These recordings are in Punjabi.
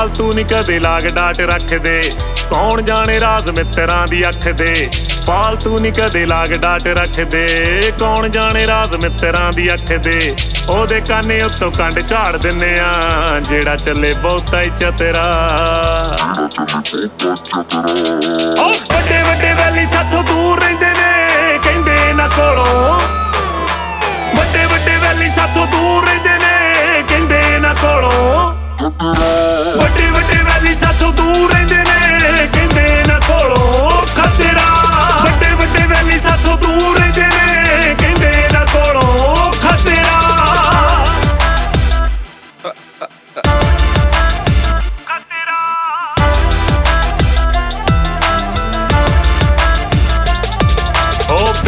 ਫਾਲਤੂ ਨਹੀਂ ਕਦੇ ਲਾਗ ਡਾਟ ਰੱਖਦੇ। ਕੌਣ ਜਾਣੇ ਰਾਜ਼ ਮਿੱਤਰਾਂ ਦੀ ਅੱਖ ਦੇ। ਫਾਲਤੂ ਨਹੀਂ ਕਦੇ ਲਾਗ ਡਾਟ ਰੱਖਦੇ। ਕੌਣ ਜਾਣੇ ਰਾਜ਼ ਮਿੱਤਰਾਂ ਦੀ ਅੱਖ ਦੇ। ਉਹਦੇ ਕਾਨੇ ਉੱਤੋਂ ਕੰਡ ਝਾੜ ਦਿੰਨੇ ਆ। ਜਿਹੜਾ ਚੱਲੇ ਬਹੁਤਾ ਹੀ ਚਤਰਾ। ਉਹ ਵੱਡੇ ਵੱਡੇ ਵੈਲੀ ਸਾਥੋਂ ਦੂਰ ਰਹਿੰਦੇ ਨੇ। ਕਹਿੰਦੇ ਨਾ ਕੋਲੋਂ। ਵੱਡੇ ਵੱਡੇ ਵੈਲੀ ਸਾਥੋਂ ਦੂਰ ਰਹਿੰਦੇ ਨੇ। ਕਹਿੰਦੇ ਨਾ ਕੋਲੋਂ।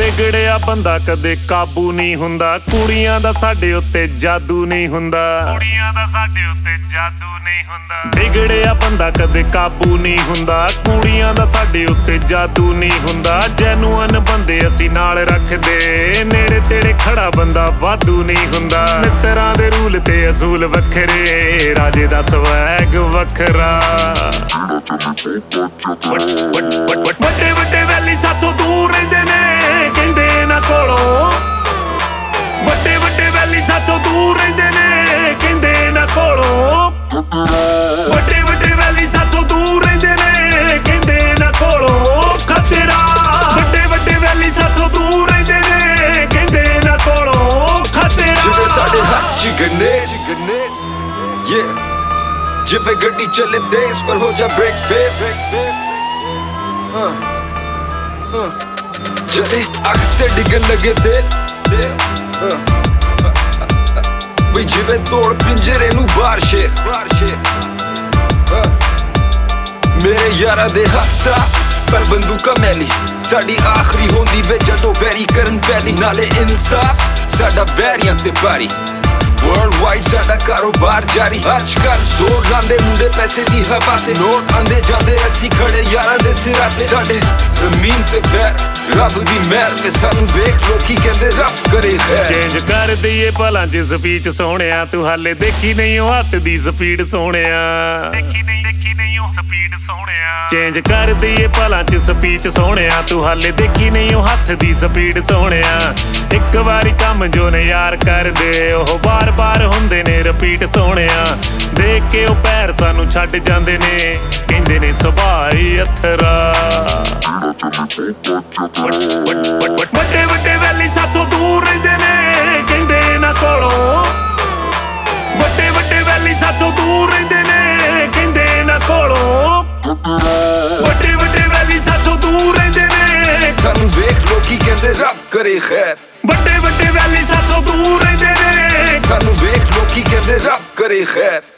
ਵਿਗੜਿਆ ਬੰਦਾ ਕਦੇ ਕਾਬੂ ਨਹੀਂ ਹੁੰਦਾ। ਕੁੜੀਆਂ ਦਾ ਸਾਡੇ ਉੱਤੇ ਜਾਦੂ ਨਹੀਂ ਹੁੰਦਾ। ਕੁੜੀਆਂ ਦਾ ਸਾਡੇ ਉੱਤੇ ਜਾਦੂ ਨਹੀਂ ਹੁੰਦਾ। ਵਿਗੜਿਆ ਬੰਦਾ ਕਦੇ ਕਾਬੂ ਨਹੀਂ ਹੁੰਦਾ। ਕੁੜੀਆਂ ਦਾ ਸਾਡੇ ਉੱਤੇ ਜਾਦੂ ਨਹੀਂ ਹੁੰਦਾ। ਜੈਨੂਅਨ ਬੰਦੇ ਅਸੀਂ ਨਾਲ ਰੱਖਦੇ। ਨੇੜੇ ਤੇੜੇ ਖੜਾ ਬੰਦਾ ਵਾਧੂ ਨਹੀਂ ਹੁੰਦਾ। ਮਿੱਤਰਾਂ ਦੇ ਰੂਲ ਤੇ ਅਸੂਲ ਵੱਖਰੇ। ਰਾਜੇ ਦਾ ਸਵੈਗ ਵੱਖਰਾ। ਵੱਡ- ਵੱਡ- ਵੈਲੀ ਸਾਥੋਂ ਜਿਵੇਂ ਸਾਡੇ ਖਤਰਾ ਹੱਥ 'ਚ ਗਨੇਡ ਗਨੇਡ ਯੇ ਜਿਵੇਂ ਗੱਡੀ ਚੱਲੇ ਤੇਜ਼ ਪਰ ਹੋ ਜਾ ਬ੍ਰੇਕ ਬੇ ਹਾਂ ਹਾਂ ਜਦੇ ਅੱਖ ਤੇ ਡਿੱਗਣ ਲੱਗੇ ਤੇ ਵੀ ਜਿਵੇਂ ਤੋੜ ਪਿੰਜਰੇ ਨੂੰ ਬਾਹਰ ਸ਼ੇਰ ਬਾਹਰ ਸ਼ੇਰ ਹਾਂ। ਮੇਰੇ ਯਾਰਾਂ ਦੇ ਹੱਥਾਂ ਪਰ ਬੰਦੂਕਾਂ ਮੈਲੀ ਸਾਡੀ ਆਖਰੀ ਹੁੰਦੀ ਵੇ ਜਦੋਂ ਬੈਰੀ ਕਰਨ ਪੈਲੀ। ਨਾਲੇ ਇਨਸਾਫ ਸਾਡਾ ਬੈਰੀਆਂ ਤੇ ਬਾਰੀ। ਵਰਲਡ ਵਾਈਡ ਸਾਡਾ ਕਾਰੋਬਾਰ ਜਾਰੀ। ਅੱਜ ਕੱਲ ਜ਼ੋਰ ਲਾਂਦੇ ਮੁੰਡੇ ਪੈਸੇ ਦੀ ਹਵਾ ਤੇ। ਨੋਟ ਆਂਦੇ ਜਾਂਦੇ ਅਸੀਂ ਖੜੇ ਯਾਰਾਂ ਦੇ ਸਿਰਾਂ ਤੇ। ਸਾਡੇ ਜ਼ਮੀਨ ਤੇ ਪੈਰ ਰੱਬ ਦੀ ਮਿਹਰ ਤੇ ਸਾਨੂੰ ਦੇਖ ਲੋਕੀ ਕਹਿੰਦੇ ਰੱਬ ਕਰੇ ਖੈਰ। ਚੇਂਜ ਕਰ ਦਈਏ ਭਲਾਂ ਚ ਸਪੀਚ ਸੋਹਣਿਆ। ਤੂੰ ਹਾਲੇ ਦੇਖੀ ਨਹੀਂ ਉਹ ਹੱਥ ਦੀ ਸਪੀਡ ਸੋਹਣਿਆ। ਦੇਖੀ ਨਹੀਂ ਸਪੀਡ ਸੋਹਣਿਆ। ਚੇਂਜ ਕਰ ਦਈਏ ਭਲਾਂ ਚ ਸਪੀਚ ਸੋਹਣਿਆ। ਤੂੰ ਹਾਲੇ ਦੇਖੀ ਨਹੀਂ ਉਹ ਹੱਥ ਦੀ ਸਪੀਡ ਸੋਹਣਿਆ। ਇੱਕ ਵਾਰੀ ਕੰਮ ਜੋ ਨੇ ਯਾਰ ਕਰਦੇ ਉਹ ਬਾਰ-ਬਾਰ ਹੁੰਦੇ ਨੇ ਰਿਪੀਟ ਸੋਹਣਿਆ। ਦੇਖ ਕੇ ਉਹ ਪੈਰ ਸਾਨੂੰ ਛੱਡ ਜਾਂਦੇ ਨੇ। ਕਹਿੰਦੇ ਨੇ ਸੁਭਾਈ ਅਥਰਾ। ਵੱਡੇ ਵੱਡੇ